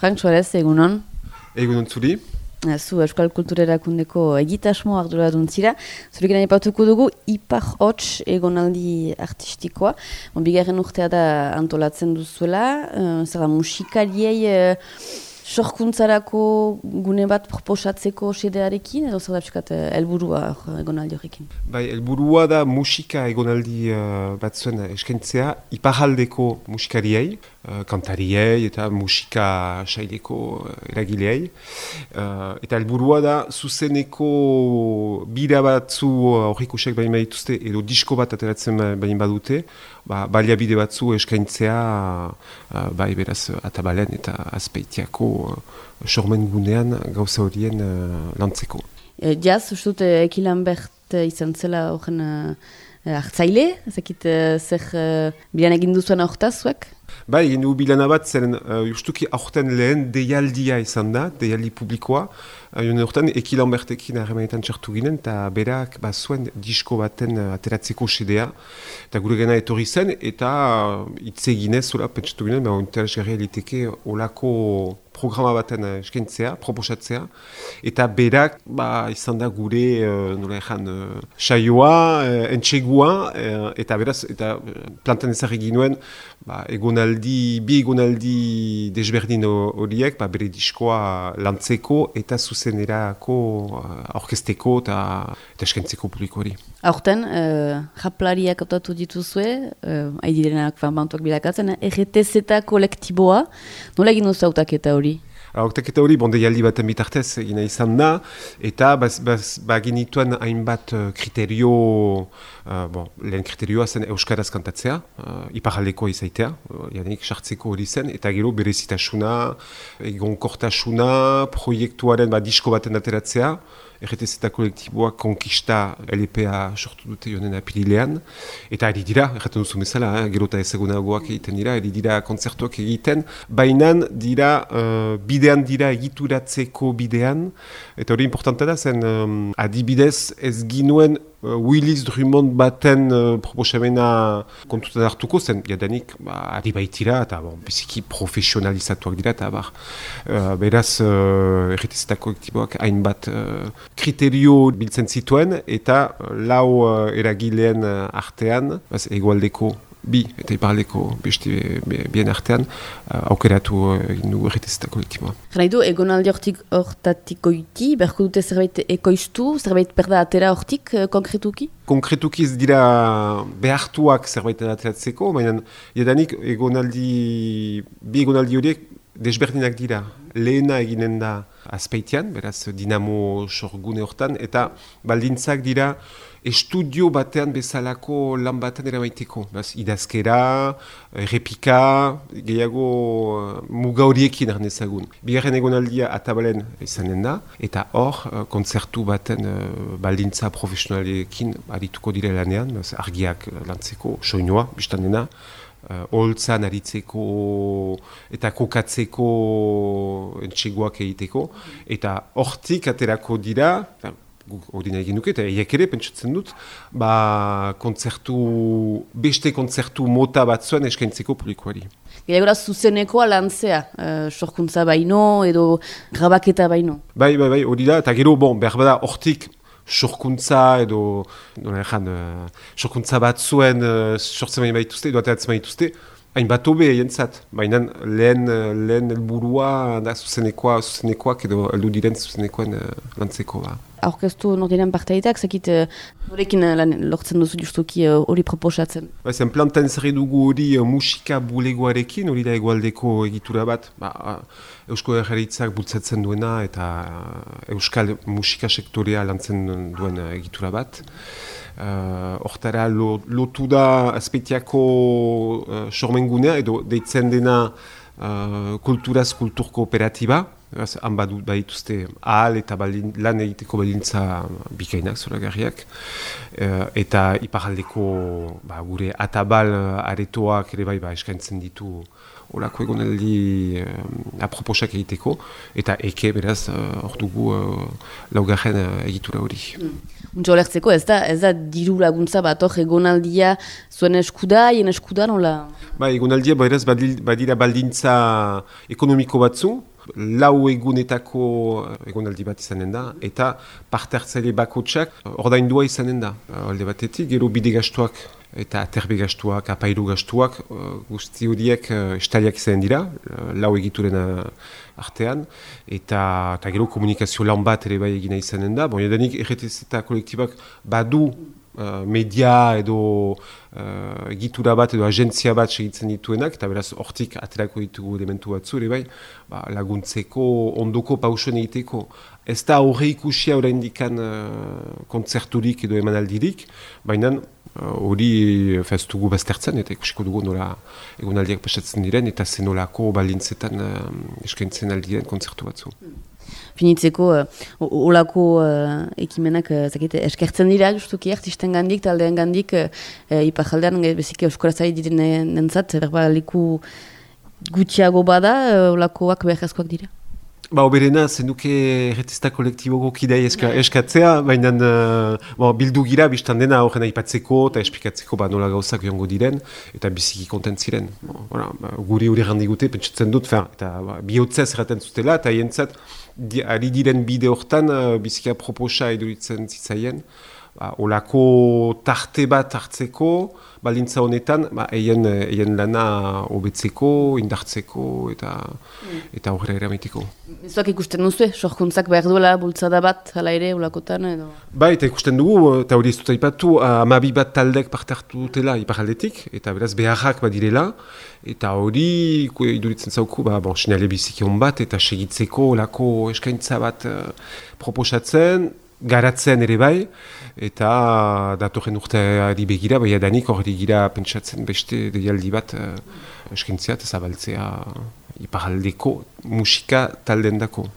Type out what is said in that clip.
Frank Suarez, egunon. Egunon zuri. Zu Euskal Kulturerakundeko egitasmo ardura duntzira. Zurekin nahi patuko dugu Ipar Hots egonaldi artistikoa. Bon, bigarren urtea da antolatzen duzuela. Uh, zer da musikariei uh, sorkuntzarako gune bat proposatzeko sedearekin, edo zer da piskat helburua egonaldi horrekin? Bai, helburua da musika egonaldi uh, bat zuen eskentzea iparaldeko musikariei, uh, kantariei eta musika saileko uh, eragileei. Uh, eta helburua da zuzeneko bira batzu horrikusek uh, bain dituzte edo disko bat ateratzen bain badute, ba, baliabide batzu eskaintzea uh, bai beraz atabalen eta azpeitiako uh, sormen gunean gauza horien lantzeko. E, jaz, ustut, ekilan bert izan zela horren uh, hartzaile, ezakit uh, zer uh, bilan egin duzuan aurtaz zuek? Bai, egin du bilana bat, zeren uh, justuki aurten lehen deialdia izan da, deialdi publikoa, Haien urtean, ekilan bertekin harremanetan txartu ginen, eta berak ba, zuen disko baten uh, ateratzeko sedea, eta gure gana etorri zen, eta uh, eginez, pentsatu ginen, ba, interesgarria eliteke olako programa baten uh, eskentzea, proposatzea, eta berak ba, izan da gure, uh, nola ezan, uh, saioa, uh, entxegua, uh, eta beraz, eta plantan ezarri ginuen, ba, egonaldi, bi egonaldi desberdin horiek, ba, bere diskoa lantzeko, eta zuzenerako uh, orkesteko eta eskentzeko publiko hori. Aurten, uh, japlariak autatu dituzue, uh, haidirenak bantuak bilakatzen, RTZ eta kolektiboa, nola egin duzu eta hori? Hautaketa hori, bon, deialdi baten bitartez egina izan da, eta baz, baz, ba, genituen hainbat kriterio, uh, bon, lehen kriterioa zen Euskaraz kantatzea, uh, iparaldeko izaitea, uh, janik sartzeko hori zen, eta gero berezitasuna, egon kortasuna, proiektuaren ba, disko baten ateratzea, RTZ eta kolektiboak konkista LPA sortu dute jonen apirilean. Eta ari dira, erraten duzu bezala, eh, gero eta ezagunagoak egiten dira, ari dira kontzertuak egiten. Baina dira, uh, bidean dira egituratzeko bidean. Eta hori importanta da zen, um, adibidez ez ginuen uh, Willis Drummond baten uh, proposamena kontutan hartuko zen, jadanik, ba, ari baitira, eta bon, biziki profesionalizatuak dira, eta bar, uh, beraz, uh, erretezetako ektiboak hainbat uh, kriterio biltzen zituen, eta lau uh, eragileen uh, artean, baz, egualdeko bi eta iparleko beste bien artean uh, aukeratu egin uh, du erretezeta kolektiboa. Gana du, egonaldi hortik hortatik oiti, berko dute zerbait ekoiztu, zerbait perda atera hortik konkretuki? Konkretuki ez dira behartuak zerbait ateratzeko, baina edanik egonaldi, bi egonaldi horiek desberdinak dira. Lehena eginen da azpeitian, beraz dinamo sorgune hortan, eta baldintzak dira estudio batean bezalako lan batean eramaiteko. Baz, idazkera, repika, gehiago uh, muga horiekin arnezagun. Bigarren egonaldia atabalen izanen da, eta hor, uh, kontzertu baten uh, baldintza profesionalekin arituko dire lanean, baz, argiak lantzeko, soinua, biztan dena, uh, holtzan aritzeko eta kokatzeko entxegoak egiteko, eta hortik aterako dira, hori nahi genuke, eta eiak ere, pentsatzen dut, ba, kontzertu, beste kontzertu mota bat zuen eskaintzeko publikoari. Gera zuzeneko alantzea, uh, sorkuntza baino edo grabaketa baino. Bai, bai, bai, hori da, eta gero, bon, behar bada, hortik, sorkuntza edo, nola uh, sorkuntza bat zuen, uh, sortzen baino baituzte, edo ateratzen baituzte, Hain bat hobe jentzat, baina lehen, lehen elburua da zuzenekoa, zuzenekoak edo aldu diren zuzenekoen uh, lantzeko ba aurkeztu nordiren parteitak, zakit horrekin uh, lortzen duzu justuki hori uh, proposatzen? Ba, zen plantan zerri dugu hori uh, musika bulegoarekin, hori da egualdeko egitura bat, ba, uh, Eusko Erraritzak bultzatzen duena eta uh, Euskal musika sektorea lantzen duen uh, egitura bat. Hortara uh, lotu da azpetiako uh, sormengunea edo deitzen dena uh, kulturaz kultur kooperatiba, han badu baituzte ahal eta balin, lan egiteko balintza bikainak zoragarriak. Uh, eta iparaldeko ba, gure atabal aretoak ere bai ba, eskaintzen ditu olako egonaldi uh, aproposak egiteko, eta eke beraz hor uh, dugu uh, laugarren uh, egitura hori. Mm. lertzeko ez da, ez da diru laguntza bat hor egonaldia zuen eskuda, hien eskuda nola? Ba, egonaldia beraz badira baldintza ekonomiko batzu, lau egunetako egonaldi bat izanen da, eta parte hartzaile bakotsak ordaindua izanen da. Alde batetik, gero bide eta aterbe gastuak, apairu gastuak, guzti horiek estaliak izan dira, lau egituren artean, eta, eta gero komunikazio lan bat ere bai egina izanen da. Bon, edanik, erretez eta kolektibak badu uh, media edo uh, egitura bat edo agentzia bat segitzen dituenak, eta beraz hortik aterako ditugu elementu batzu ere bai, ba, laguntzeko, ondoko pausoen egiteko. Ez da horre ikusia oraindikan uh, kontzerturik edo emanaldirik, baina hori uh, dugu baztertzen eta ikusiko dugu nola egunaldiak pasatzen diren eta zenolako balintzetan uh, eskaintzen aldiren kontzertu batzu. Finitzeko, uh, olako uh, ekimenak uh, zakite, eskertzen dira, justuki artisten gandik, taldean gandik, uh, ipajaldean, bezike euskorazari diren nentzat, berba leku gutxiago bada, uh, olakoak behar dira. Ba, oberena, zenuke erretista kolektiboko kidei eska, eskatzea, baina uh, bildu gira, biztan dena horren aipatzeko eta esplikatzeko ba, nola gauzak joango diren, eta biziki kontent ziren. Ba, guri hori gandigute, pentsatzen dut, fer, eta ba, bihotzez erraten zutela, eta hientzat, di, ari diren bide hortan, uh, biziki aproposa eduritzen zitzaien, ba, olako tarte bat hartzeko, balintza honetan, ba, eien, eien lana hobetzeko, indartzeko eta mm. eta horre eramiteko. Zuak ikusten duzu, sorkuntzak behar duela bultzada bat, hala ere, ulakotan edo? Ba, eta ikusten dugu, eta hori ez dut aipatu, amabi bat taldek parte hartu dutela iparaldetik, eta beraz beharrak badirela, eta hori iduritzen zauku, ba, bon, sinale bizikion bat, eta segitzeko olako eskaintza bat uh, proposatzen, garatzen ere bai, eta datorren urteari begira, bai adanik hori gira pentsatzen beste deialdi bat uh, eskintzea eta zabaltzea iparaldeko musika taldendako.